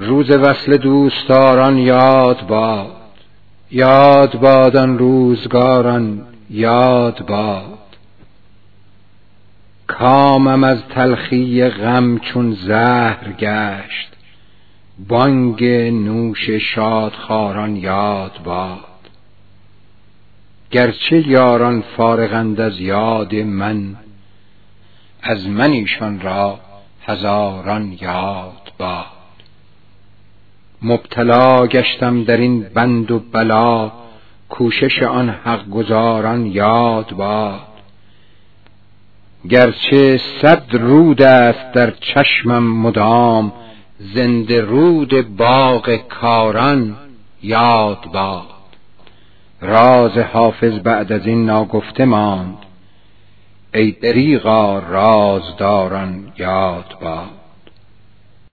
روز وصل دوستداران یاد باد یاد بادن روزگاران یاد باد. کامم از تلخی غم چون زهر گشت بانگ نوش شادخواران یاد باد. گرچه یاران فارغند از یاد من از من ایشان را هزاران یاد باد. مبتلا گشتم در این بند و بلا کوشش آن حق گزاران یاد باد. گرچه صد رود است در چشمم مدام زنده رود باغ کاران یاد باد. راز حافظ بعد از این ناگفته ماند ای دریغا رازداران یاد باد.